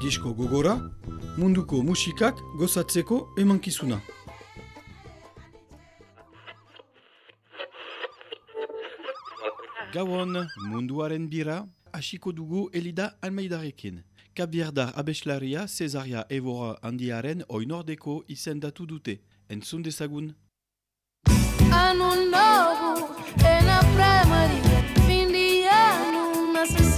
disko gogora, munduko musikak gozatzeko emankizuna. Gauan munduaren bira, hasiko dugu Elida Almeidarekin. Kabierdar abeslaria Cesaria Evora handiaren oinordeko izendatu dute. Entzun dezagun. Anu novu, ena primaria, fin de ano,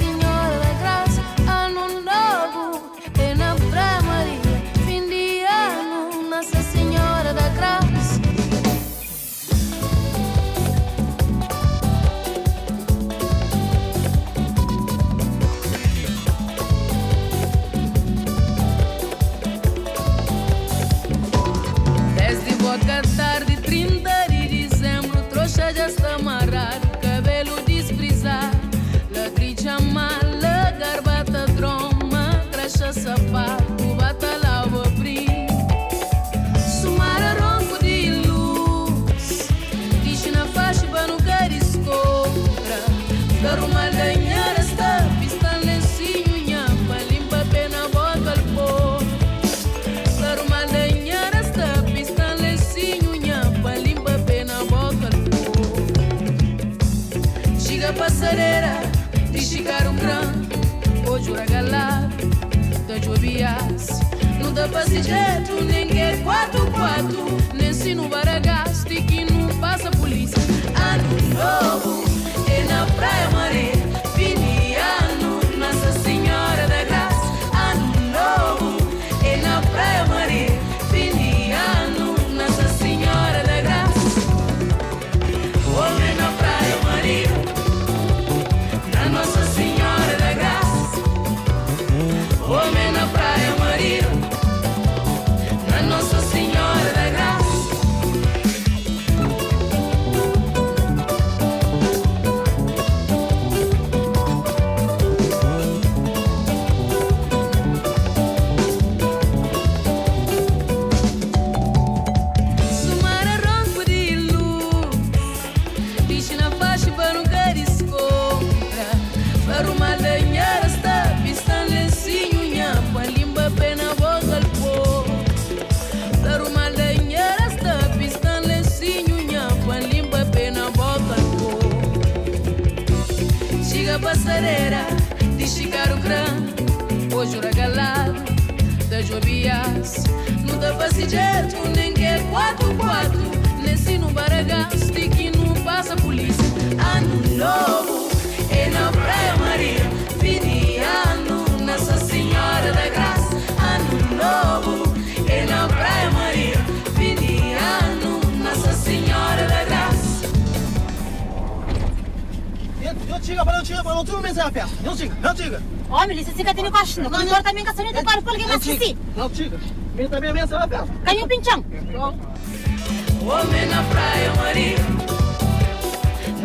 basi je tunenge kwatu kwatu. messages wouldn't get what Não 지가 바로 지가 바로 들어오면서 não 여 지가 여 지가 Homem, licença que eu cachorro. O doutor também que a senhora tem para porque mais assim. Não, tiga. Vem também a minha sala, Caiu pinchão. Homem na praia, Maria.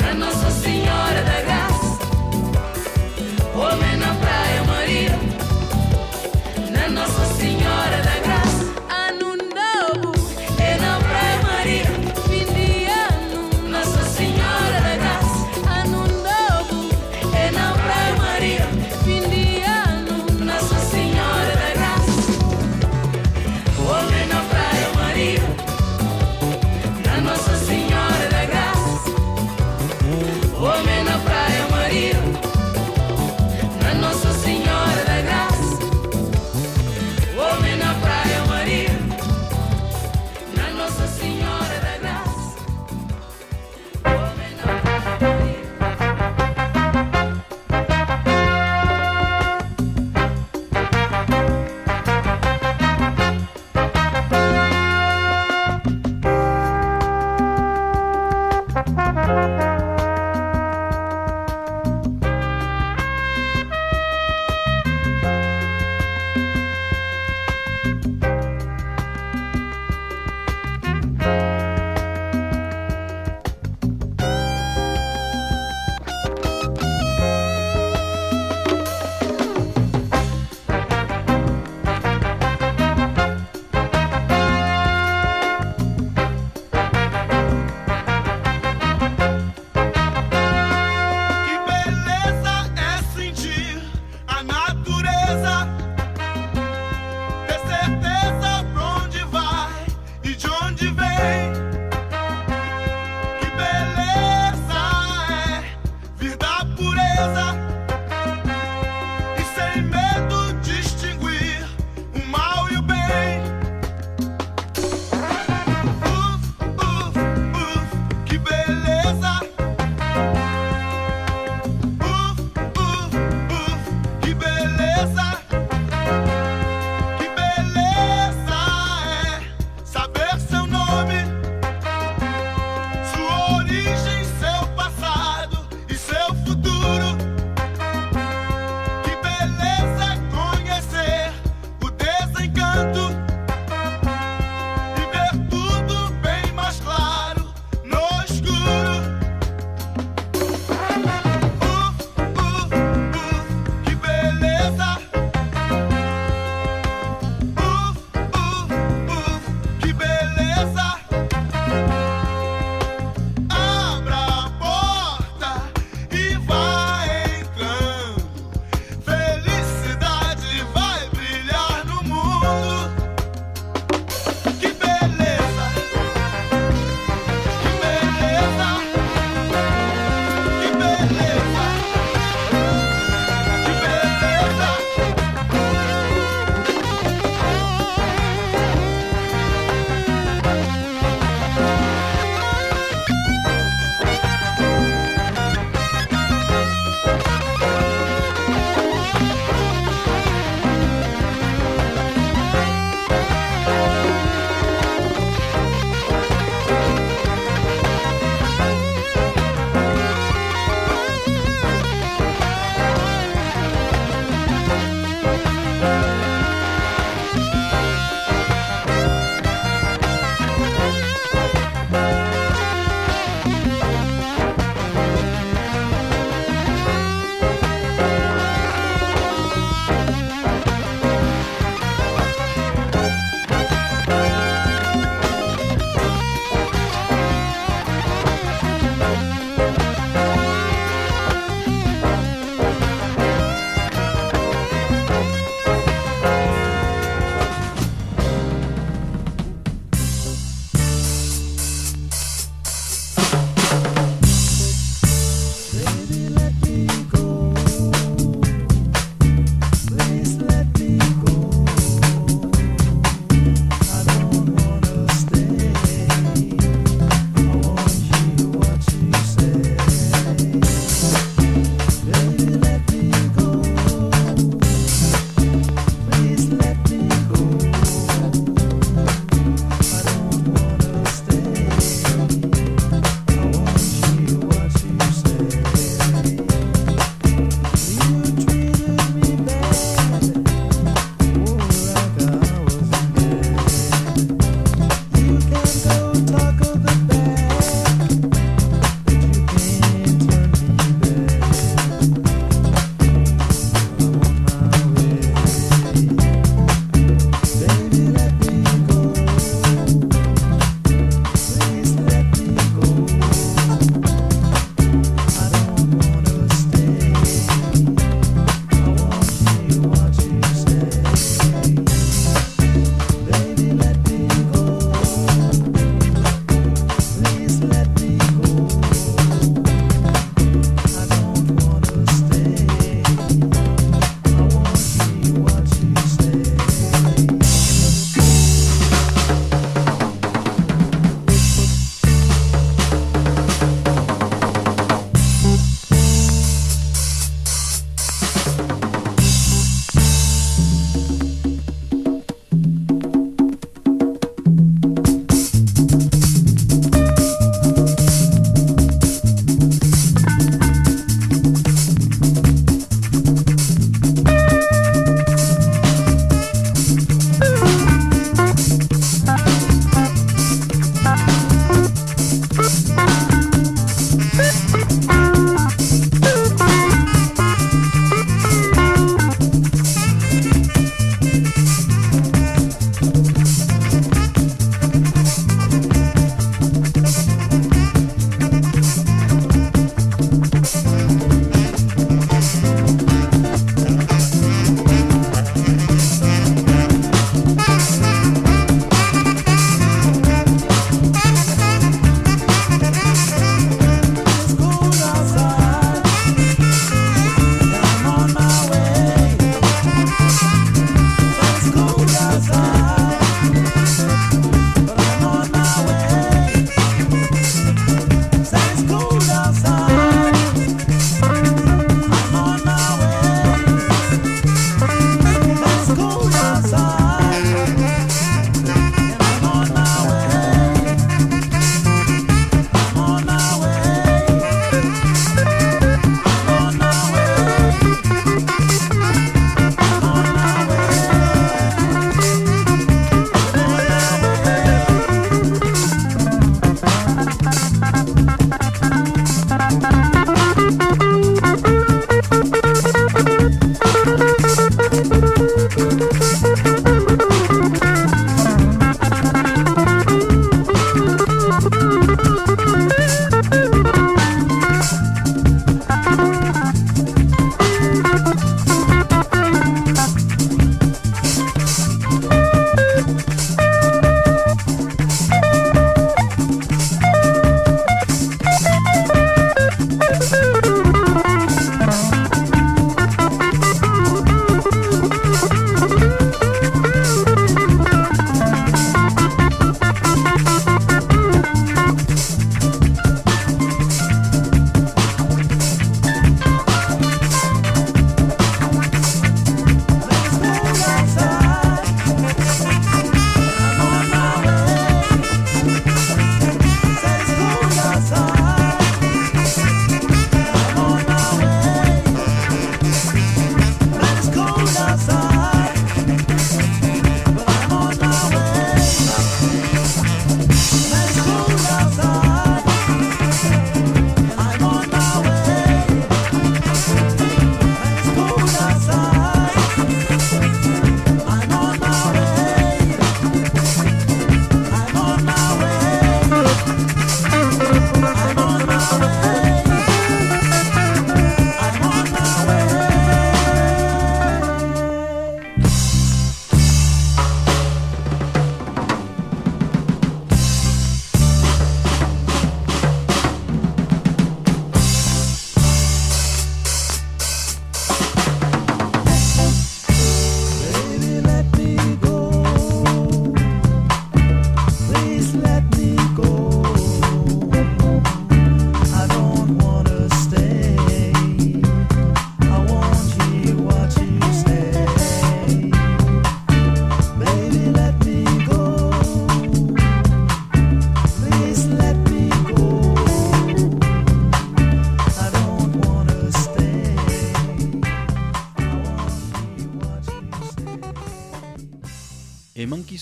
Na Nossa Senhora da Graça. Homem na praia, Maria. Na Nossa Senhora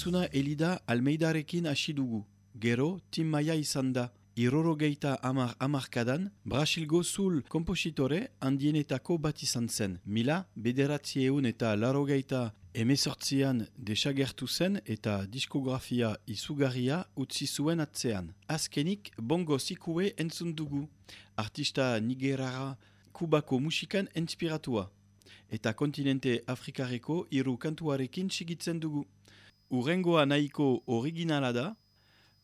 Emankizuna elida Almeidarekin hasi dugu. Gero, Tim Maia izan da. Irorogeita amar amarkadan, Brasilgo zul kompositore handienetako bat izan zen. Mila, bederatzieun eta larogeita emezortzian desagertu zen eta diskografia izugarria utzi zuen atzean. Azkenik, bongo zikue entzun dugu. Artista nigerara kubako musikan inspiratua. Eta kontinente afrikareko hiru kantuarekin sigitzen dugu. Urrengoa nahiko originala da,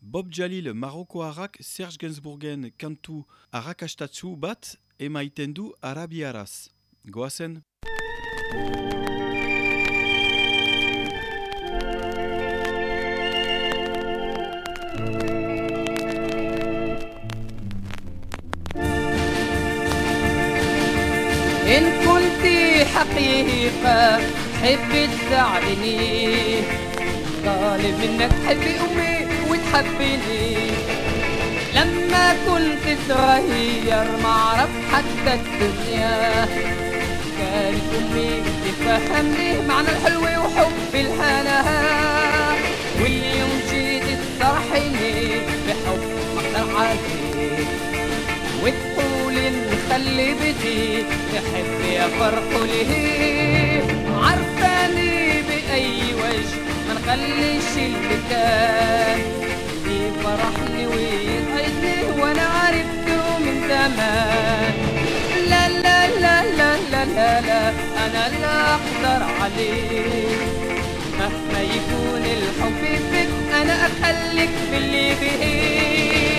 Bob Jalil Marokoarrak Serge Gainsbourgen kantu arrakastatzu bat emaiten du arabiaraz. Goazen? إن كنت حقيقة حبي تساعدني طالب منك تحبي أمي وتحبيني لما كنت صغير ما عرف حتى الدنيا. كانت أمي تفهمني معنى الحلو وحب الهنا. واليوم جيت تصرحيني بحب أقدر عليك وتقولي نخلي بدي تحبي افرح ليه عرفاني بأي وجه ما نخليش اللي كان يفرحني ويسعدني وأنا عرفته من زمان. لا لا لا لا لا لا لا أنا لا أقدر عليه مهما يكون الحب فيك أنا أخليك في اللي بيه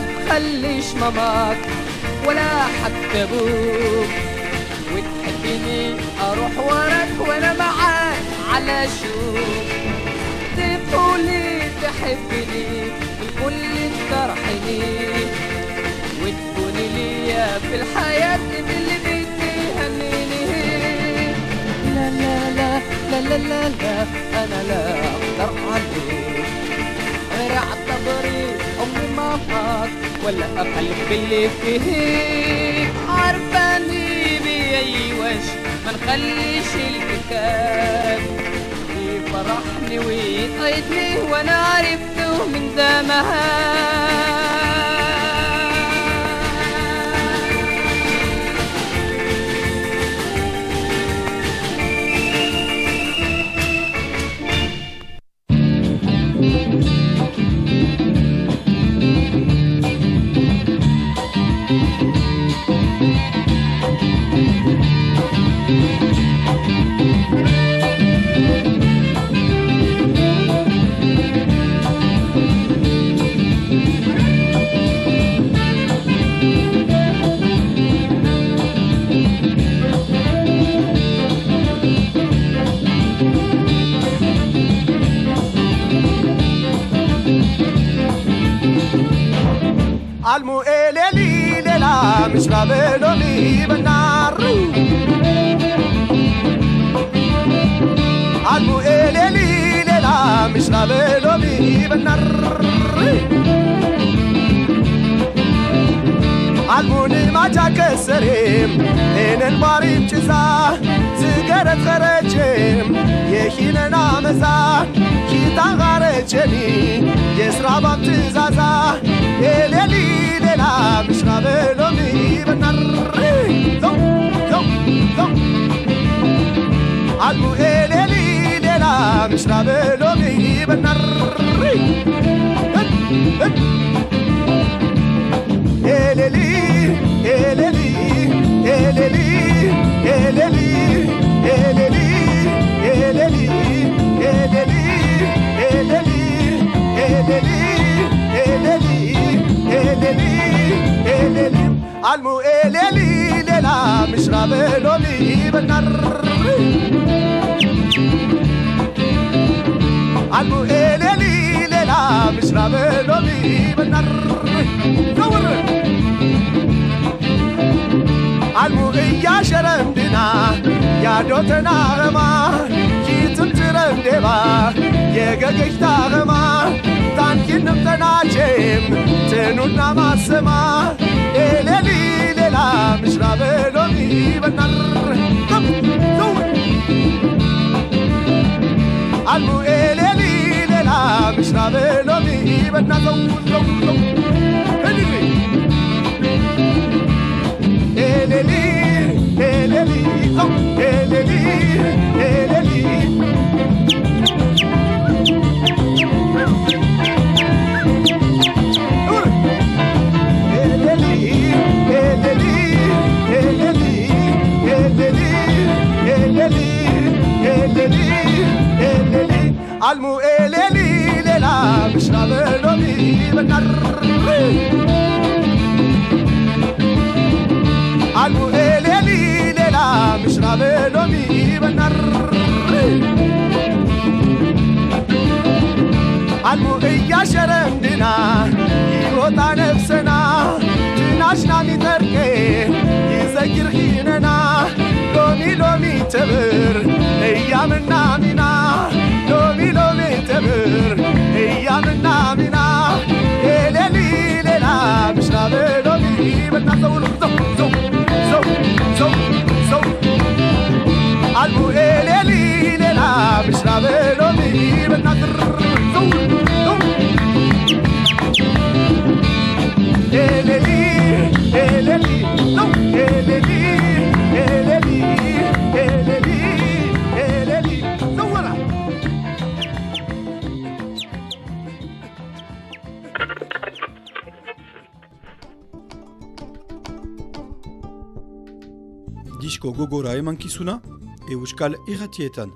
ما تخليش ماماك ولا حتى أبوك. وتحبني أروح وراك وأنا معاك على شوك. تقولي تحبني الكل تفرحني وتكوني ليا في الحياة اللي بتهنيني لا لا لا لا لا لا لا أنا لا أقدر عليك. شارع الطبري أمي ما فات ولا أقلب باللي فيه. عرفاني بأي وجه ما نخليش الكتاب. فرحني ويقعدني وأنا عرفته من زمان የስራ ባብ ትእዛዛ የሌሊ ሌላ ምሽራ በሎሚ በናር አሉ የሌሊ ሌላ ምሽራ በሎሚ በናሪ ኤሌሊ ኤሌሊ ኤሌሊ ኤሌሊ ኤሌሊ elelim almu eleli lela mishrabe loli benar almu eleli lela mishrabe loli benar دور almu iyasheremdina yadotenarema yitintiremdeba yegegechtarema tankinimtenachem tenunnamasema el elí de la misra de don Ibernar. Al el elí de la misra de don Ibernar. El el el elí, el elí, el elí. almu eleli dela bisra bero bibekarri almu eleli dela bisra bero bibekarri almu eia xeren dina iota عاشنا لتركيه يزير خيننا لومي لومي تبر ايامنا منا لومي لومي تبر ايامنا منا ليلي ليلا مش نابل لومي بدنا نطول زو زو زو زو زو قلبو ليلي ليلا مش نابل لومي بدنا نطول Disko gogora emankizuna, Euskal Irratietan.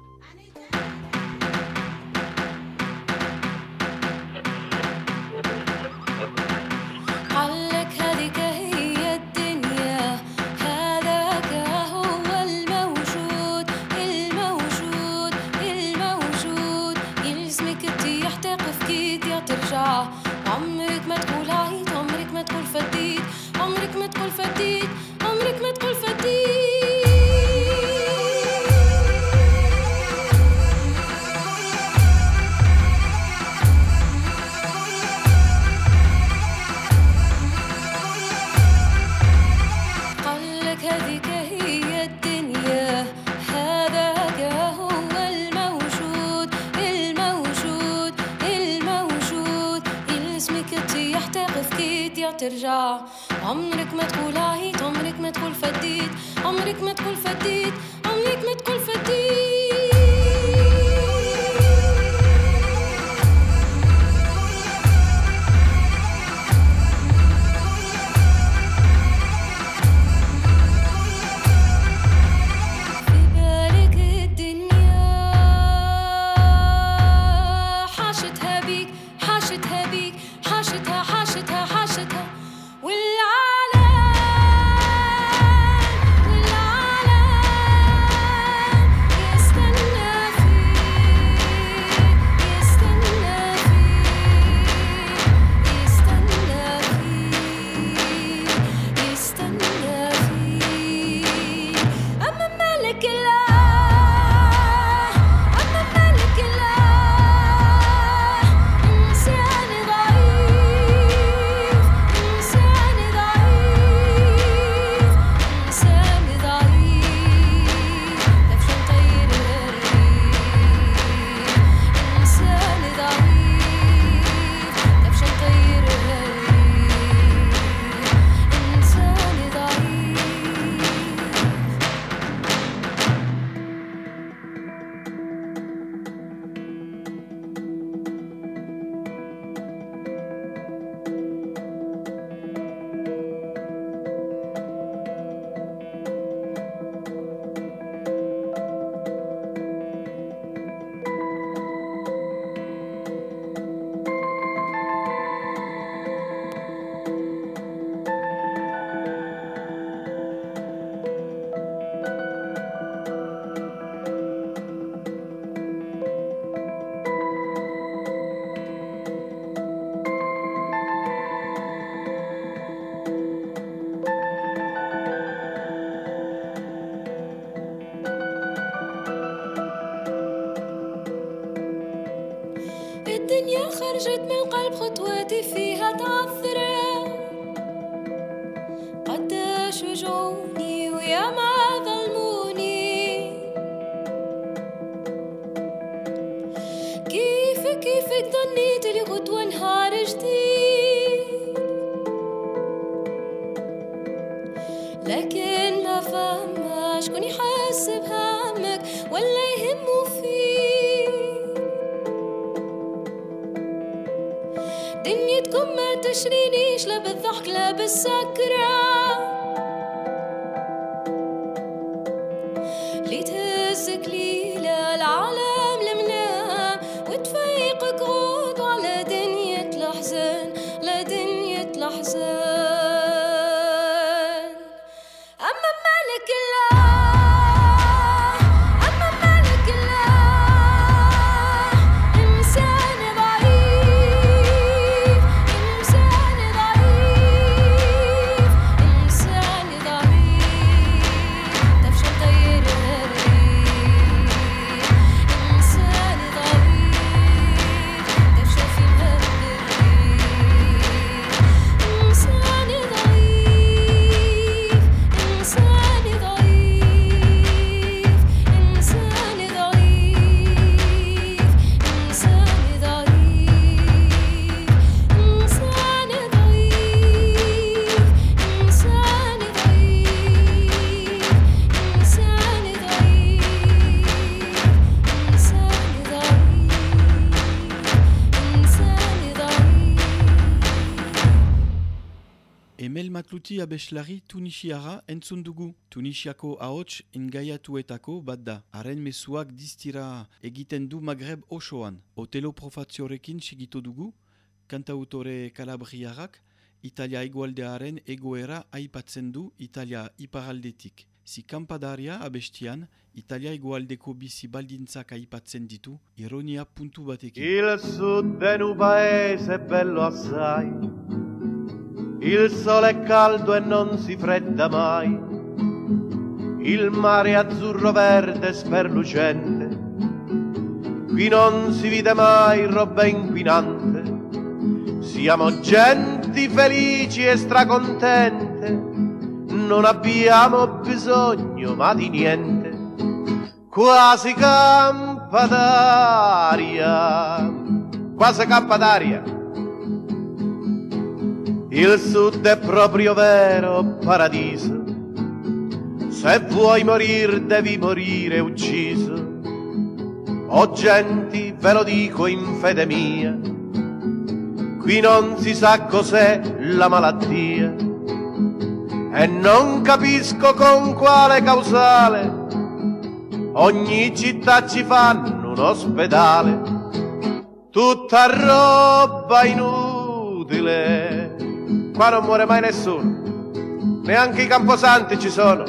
Matluti abeslari Tunisiara entzun dugu. Tunisiako ahots ingaiatuetako bat da. Haren mezuak distira egiten du Magreb osoan. Otelo profatiorekin sigitu dugu. Kantautore kalabriarrak Italia egualdearen egoera aipatzen du Italia iparaldetik. Zikampadaria abestian, Italia egualdeko bizi baldintzak aipatzen ditu, ironia puntu batekin. Il sud un paese bello assai, il sole è caldo e non si fredda mai, il mare è azzurro verde sperlucente, qui non si vede mai roba inquinante, siamo genti felici e stracontente, non abbiamo bisogno ma di niente, quasi campa d'aria, quasi campa d'aria. Il sud è proprio vero paradiso, se vuoi morir devi morire ucciso. O genti, ve lo dico in fede mia, qui non si sa cos'è la malattia. E non capisco con quale causale ogni città ci fanno un ospedale, tutta roba inutile, qua non muore mai nessuno, neanche i camposanti ci sono,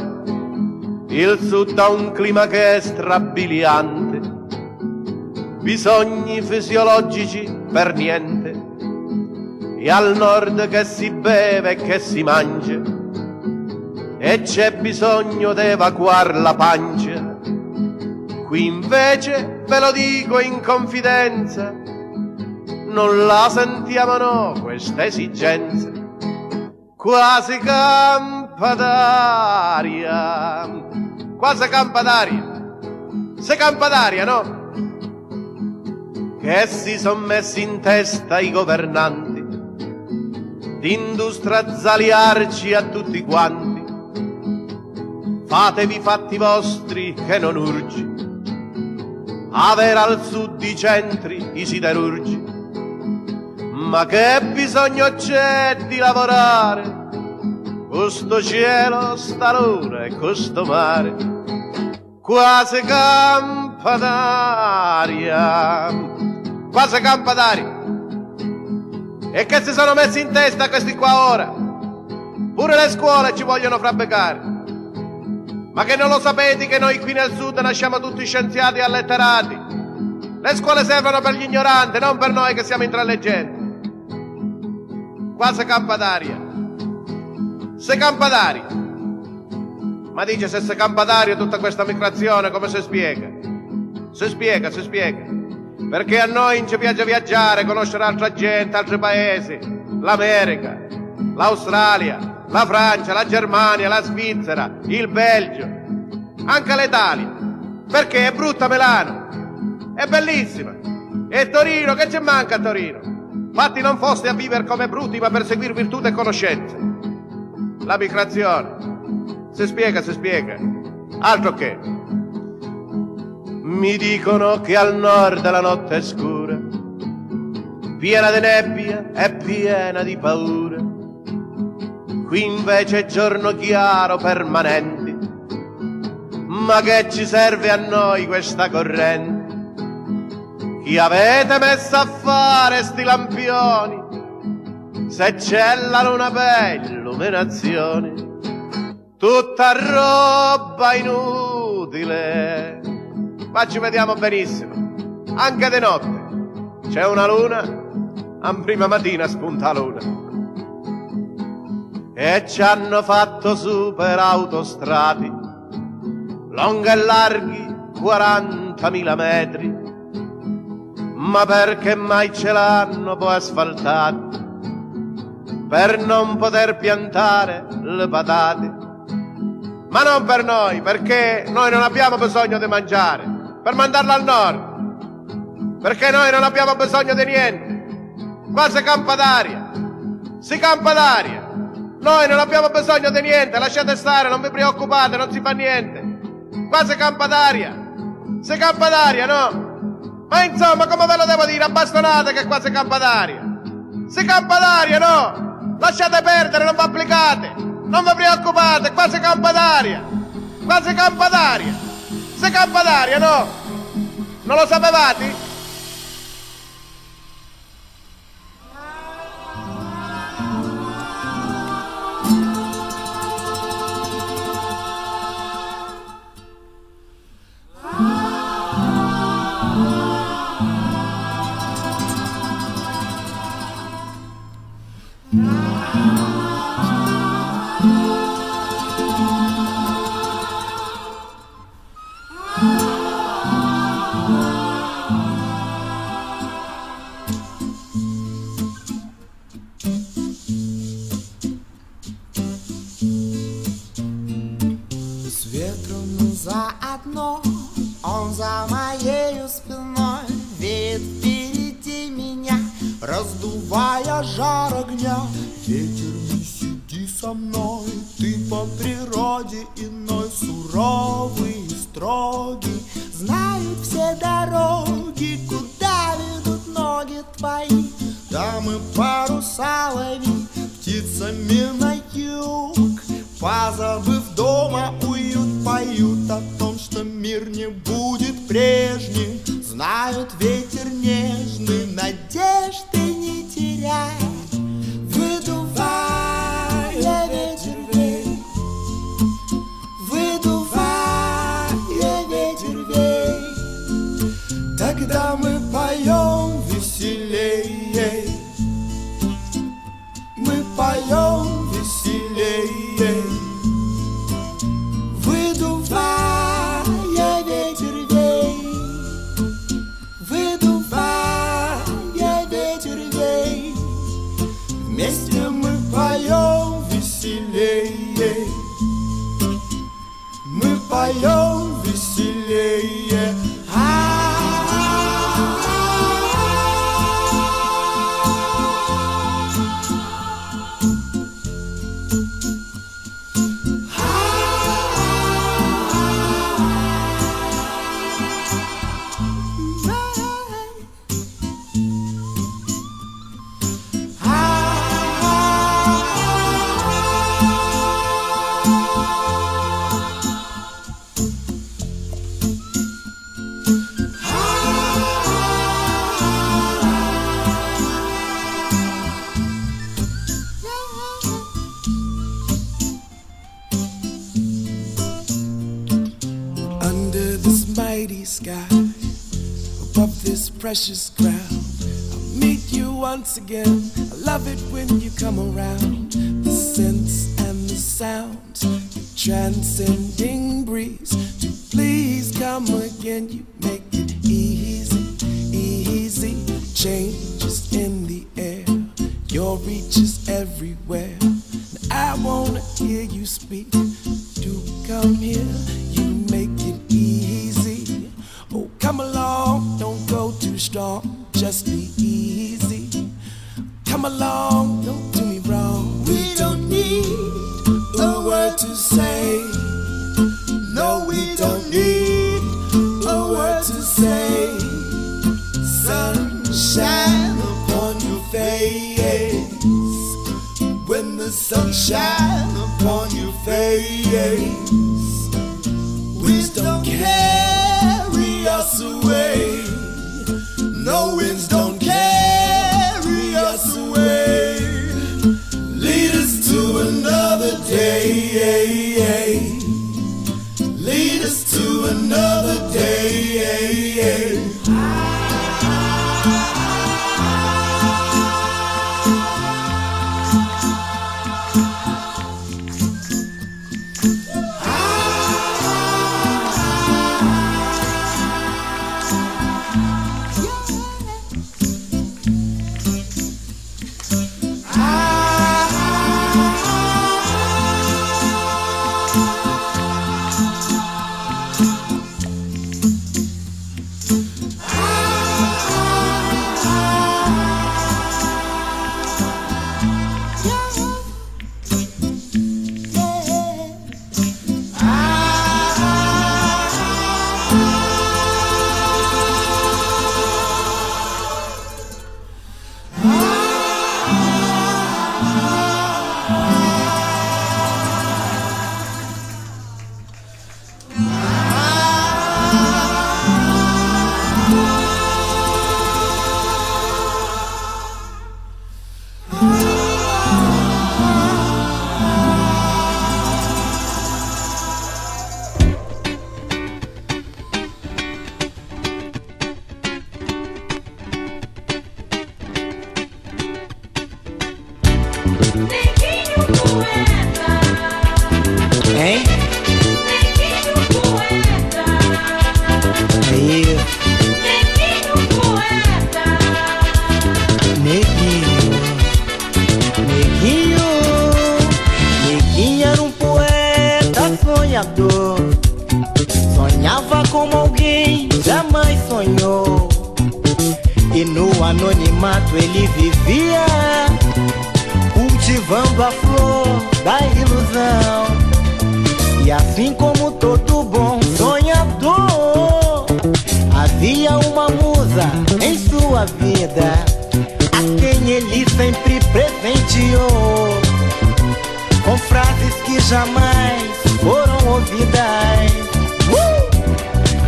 il sud ha un clima che è strabiliante, bisogni fisiologici per niente, e al nord che si beve e che si mangia, e c'è bisogno d'evacuare la pancia. Qui invece, ve lo dico in confidenza, non la sentiamo no questa esigenza. Quasi campa d'aria, quasi campa d'aria, se campa d'aria no? Che si son messi in testa i governanti di industrializzarci a tutti quanti. Fatevi fatti vostri che non urgi, avere al sud i centri, i siderurgi. Ma che bisogno c'è di lavorare? Questo cielo, sta luna e questo mare, quasi campa d'aria, quasi campa d'aria. E che si sono messi in testa questi qua ora? Pure le scuole ci vogliono frabbecare. Ma che non lo sapete che noi qui nel sud nasciamo tutti scienziati e alletterati? Le scuole servono per gli ignoranti, non per noi che siamo intralleggenti. Quasi campa d'aria. Se campa d'aria. Ma dice se si campa d'aria tutta questa migrazione come si spiega? Si spiega, si spiega. perché a noi ci piace viaggiare, conoscere altra gente, altri paesi, l'America, l'Australia, la Francia, la Germania, la Svizzera, il Belgio, anche l'Italia, perché è brutta Milano, è bellissima, e Torino, che ci manca a Torino? Infatti non foste a vivere come bruti, ma per seguire virtù e conoscenze. La migrazione, si spiega, si spiega, altro che mi dicono che al nord la notte è scura, piena di nebbia e piena di paura. Qui invece è giorno chiaro permanente. Ma che ci serve a noi questa corrente? Chi avete messo a fare sti lampioni? Se c'è la luna per illuminazione, tutta roba inutile ma ci vediamo benissimo, anche di notte. C'è una luna, a prima mattina spunta luna. E ci hanno fatto super autostrati, lunghi e larghi 40.000 metri, ma perché mai ce l'hanno poi asfaltati? Per non poter piantare le patate. Ma non per noi, perché noi non abbiamo bisogno di mangiare per mandarlo al nord. Perché noi non abbiamo bisogno di niente. Qua si campa d'aria. Si campa d'aria. Noi non abbiamo bisogno di niente, lasciate stare, non vi preoccupate, non si fa niente. Qua si campa d'aria. Si campa d'aria, no? Ma insomma, come ve lo devo dire, abbastonate che qua si campa d'aria. Si campa d'aria, no? Lasciate perdere, non vi applicate. Non vi preoccupate, qua si campa d'aria. Qua si campa d'aria. Si campa d'aria, no? Non lo sapevate? Precious ground. I'll meet you once again. I love it when you come around. The scents and the sounds, the transcending breeze. To please come again, you sonhador. Sonhava como alguém jamais sonhou. E no anonimato ele vivia cultivando a flor da ilusão. E assim como todo bom sonhador, havia uma musa em sua vida, a quem ele sempre presenteou, com frases que jamais Uh!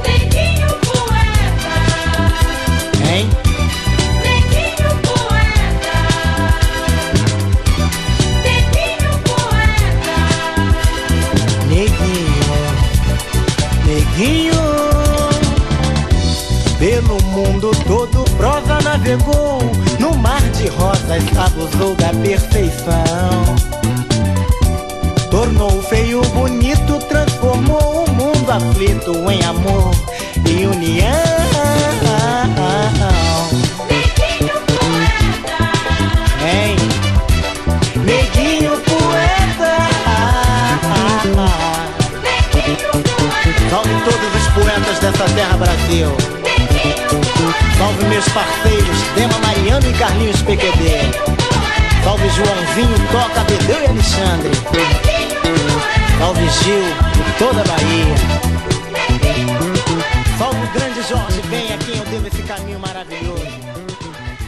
Neguinho poeta, Hein? neguinho poeta, neguinho poeta, Neguinho, neguinho, pelo mundo todo prosa navegou, no mar de rosas abusou da perfeição. Tornou o feio bonito, transformou o mundo aflito em amor e união. neguinho poeta, Hein? Neguinho poeta. neguinho poeta, Salve todos os poetas dessa terra Brasil. Salve meus parceiros, Dema Mariano e Carlinhos PQD. Salve Joãozinho, Toca, Bedeu e Alexandre. Salve Gil e toda a Bahia. Salve o grande Jorge, bem a quem eu devo esse caminho maravilhoso.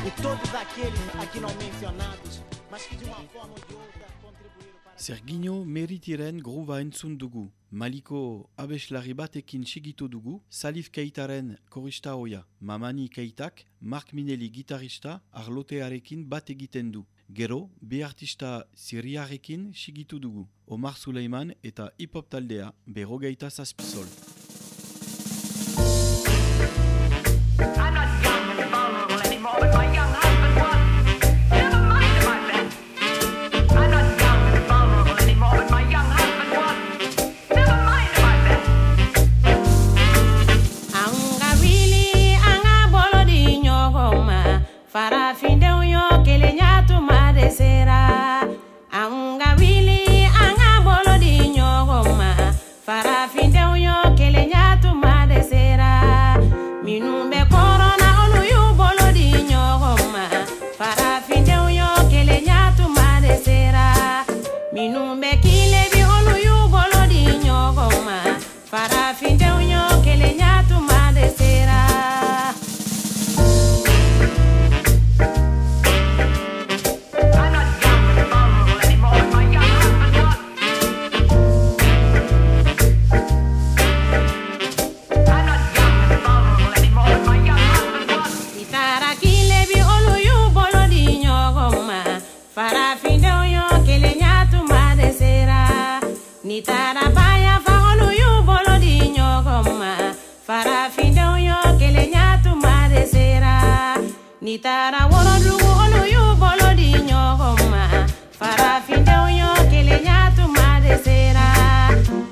E todos aqueles aqui não mencionados, mas que de uma forma ou de outra contribuíram para... Serginho meritiren gruba entzun dugu. Maliko abeslari batekin sigitu dugu, Salif Keitaren korista hoia, Mamani Keitak, Mark Minelli gitarista, arlotearekin bat egiten du. Gero, bi artista siriarekin sigitu dugu, Omar Suleiman eta hip-hop taldea, berrogeita zazpizol.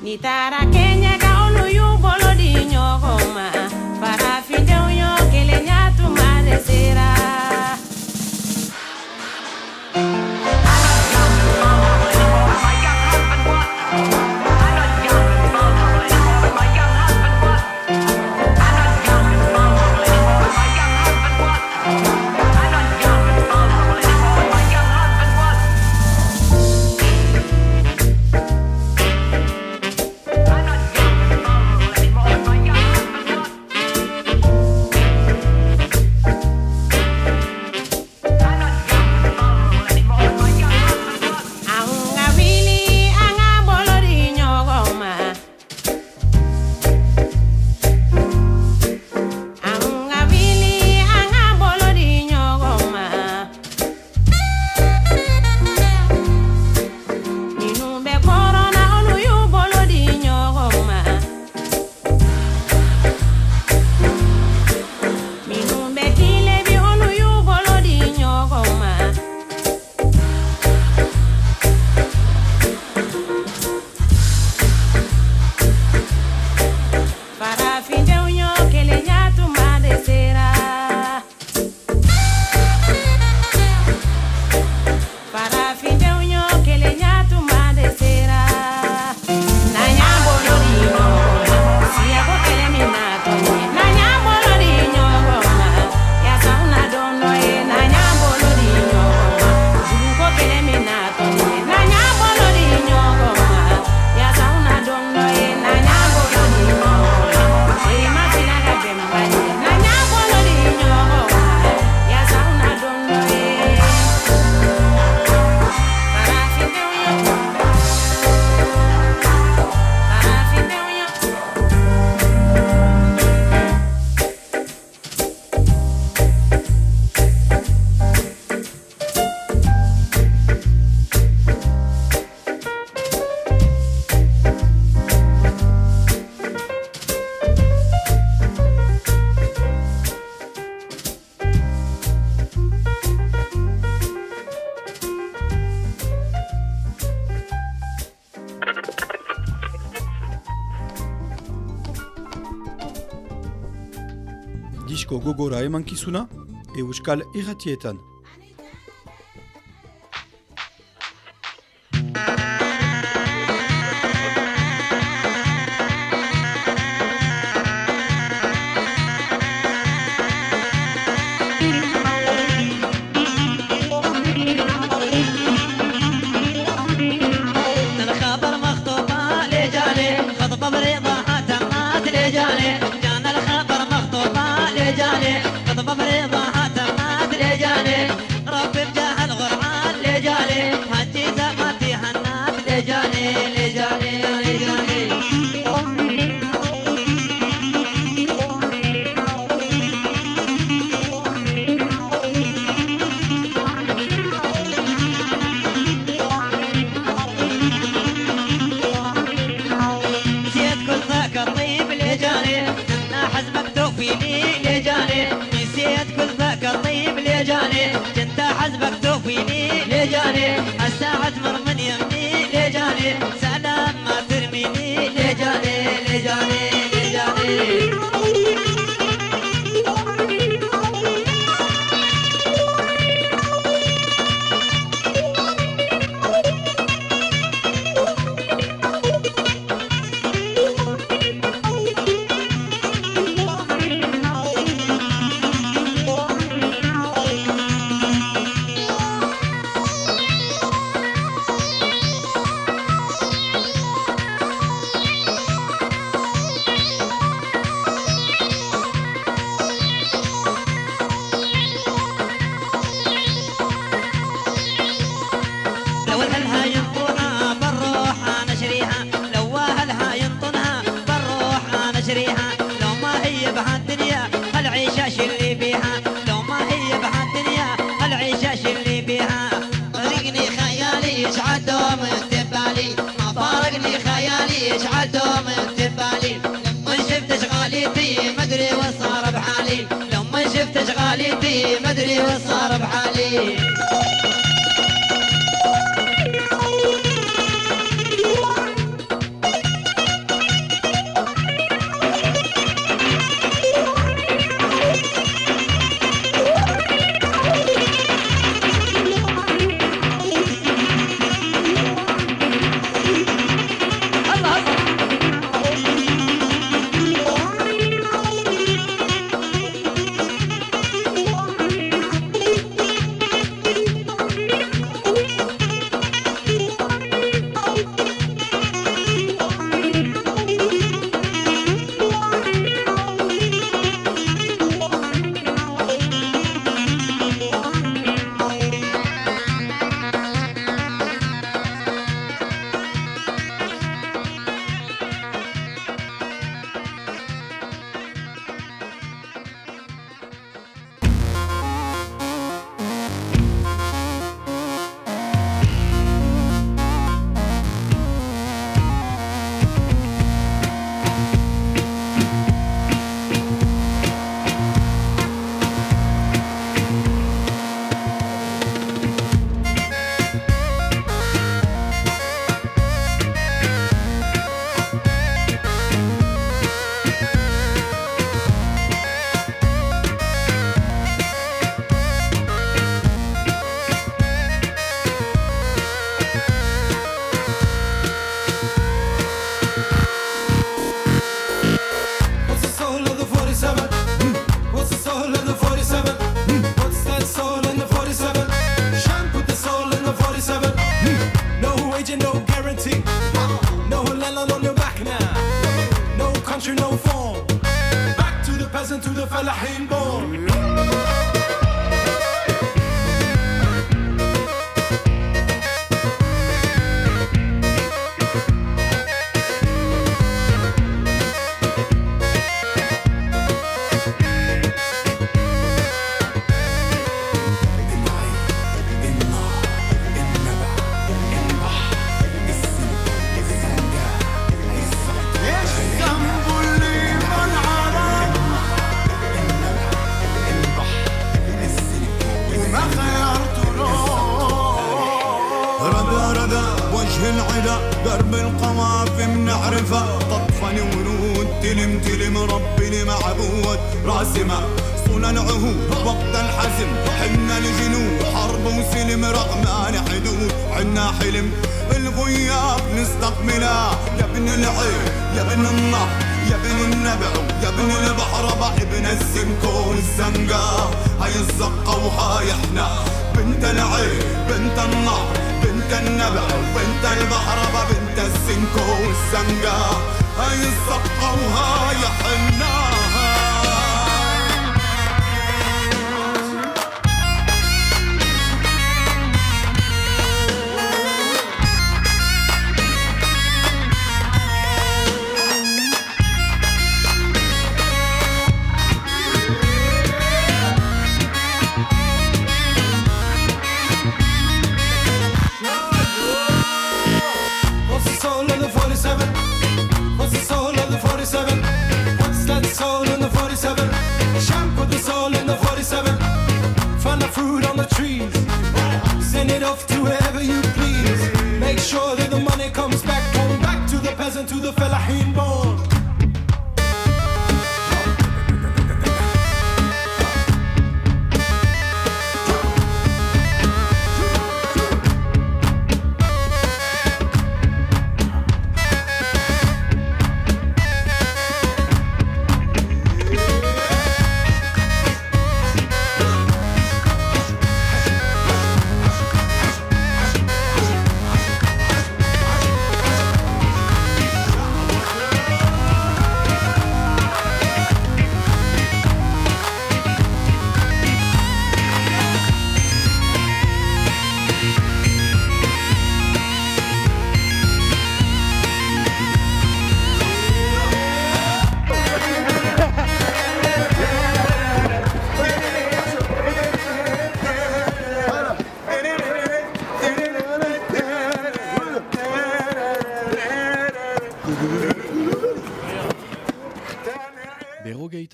Nitara Kenya ka onu yu bolo di nyogoma eman kizuna Euskal irratietan. شعلته دوم سبالي لما شفت مدري وصار بحالي. لما شفت شغاليتي مدري وصار بحالي. بنت النهر بنت النبع وانت البحر بنت السنكو والسنجا هاي الصفقة وهاي حنان. listen to the fella he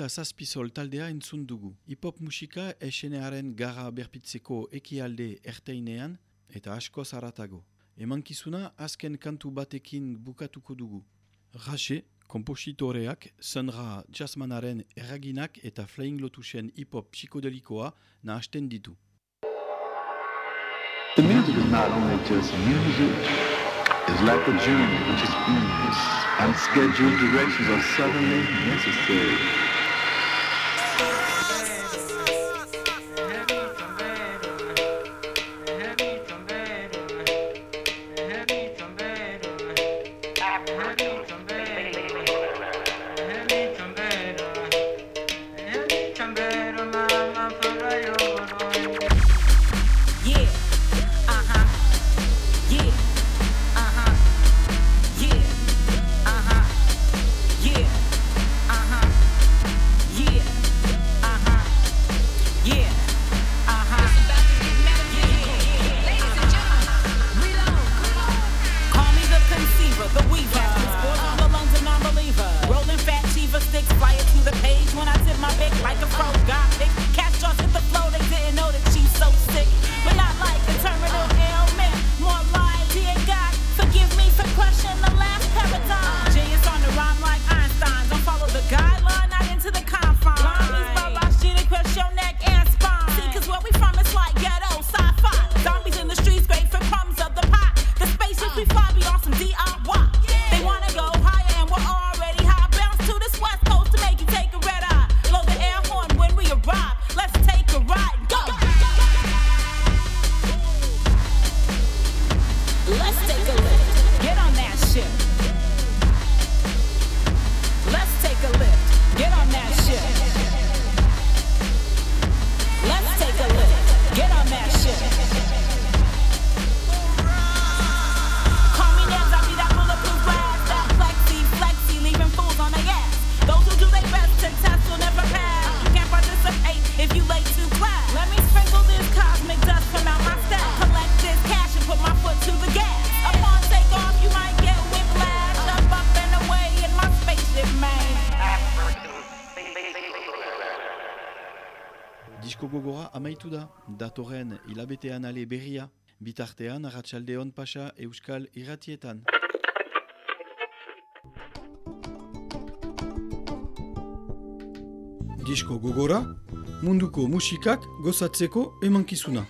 eta zazpizol taldea entzun dugu. Hip-hop musika esenearen gara berpitzeko ekialde erteinean eta asko zaratago. Emankizuna azken kantu batekin bukatuko dugu. Rase, kompositoreak, Sandra jazzmanaren erraginak eta flying lotusen hip-hop psikodelikoa nahasten ditu. The music is not only just music, it's like a journey, which is endless. Unscheduled directions are suddenly necessary. hilabetean ale berria. Bitartean, arratsalde hon pasa euskal irratietan. Disko gogora, munduko musikak gozatzeko emankizuna.